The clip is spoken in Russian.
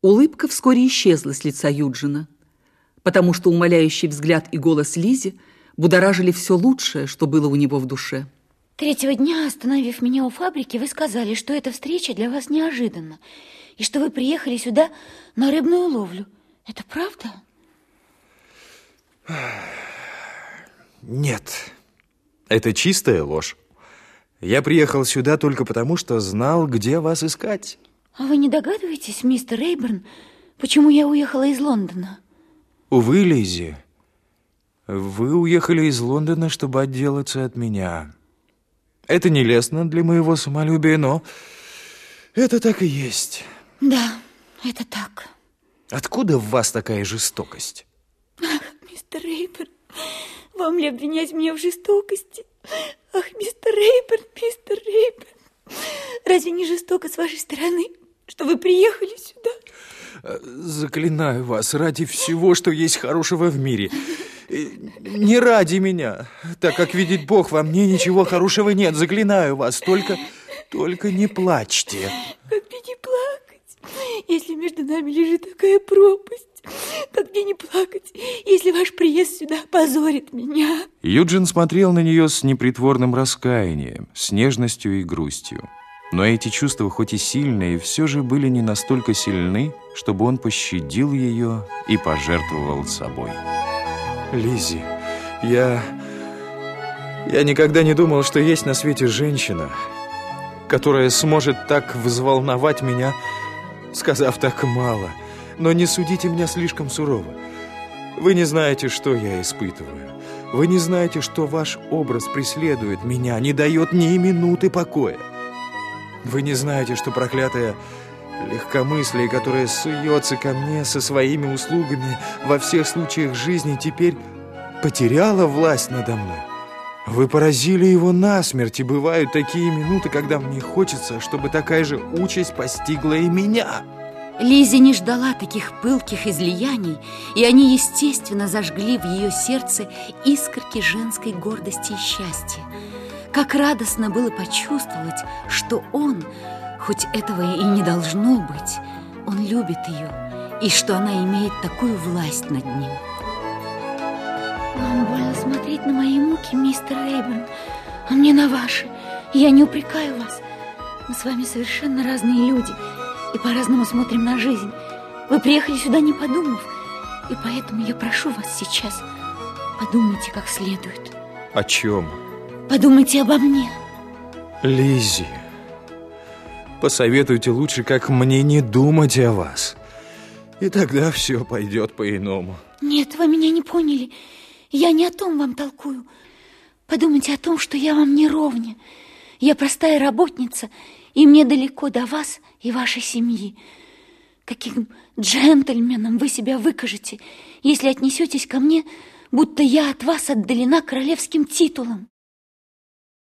Улыбка вскоре исчезла с лица Юджина, потому что умоляющий взгляд и голос Лизи будоражили все лучшее, что было у него в душе. Третьего дня, остановив меня у фабрики, вы сказали, что эта встреча для вас неожиданна, и что вы приехали сюда на рыбную ловлю. Это правда? Нет, это чистая ложь. Я приехал сюда только потому, что знал, где вас искать. А вы не догадываетесь, мистер Рейберн, почему я уехала из Лондона? Увы, Лиззи, вы уехали из Лондона, чтобы отделаться от меня. Это нелестно для моего самолюбия, но это так и есть. Да, это так. Откуда в вас такая жестокость? Ах, мистер Рейберн, вам ли обвинять меня в жестокости? Ах, мистер Рейберн, мистер Рейберн, разве не жестоко с вашей стороны что вы приехали сюда. Э, заклинаю вас ради всего, что есть хорошего в мире. Э, не ради меня, так как видит Бог, во мне ничего хорошего нет. Заклинаю вас, только, только не плачьте. Как мне не плакать, если между нами лежит такая пропасть? Как мне не плакать, если ваш приезд сюда позорит меня? Юджин смотрел на нее с непритворным раскаянием, с нежностью и грустью. Но эти чувства, хоть и сильные, все же были не настолько сильны, чтобы он пощадил ее и пожертвовал собой. Лизи, я... Я никогда не думал, что есть на свете женщина, которая сможет так взволновать меня, сказав так мало. Но не судите меня слишком сурово. Вы не знаете, что я испытываю. Вы не знаете, что ваш образ преследует меня, не дает ни минуты покоя. Вы не знаете, что проклятое легкомыслие, которое суется ко мне со своими услугами во всех случаях жизни, теперь потеряло власть надо мной? Вы поразили его насмерть, и бывают такие минуты, когда мне хочется, чтобы такая же участь постигла и меня. Лизи не ждала таких пылких излияний, и они, естественно, зажгли в ее сердце искорки женской гордости и счастья. Как радостно было почувствовать, что он, хоть этого и не должно быть, он любит ее, и что она имеет такую власть над ним. Вам больно смотреть на мои муки, мистер Рейберн, а мне на ваши. Я не упрекаю вас. Мы с вами совершенно разные люди и по-разному смотрим на жизнь. Вы приехали сюда не подумав, и поэтому я прошу вас сейчас, подумайте как следует. О чем? Подумайте обо мне. Лизи, посоветуйте лучше, как мне не думать о вас. И тогда все пойдет по-иному. Нет, вы меня не поняли. Я не о том вам толкую. Подумайте о том, что я вам не ровня. Я простая работница, и мне далеко до вас и вашей семьи. Каким джентльменом вы себя выкажете, если отнесетесь ко мне, будто я от вас отдалена королевским титулом.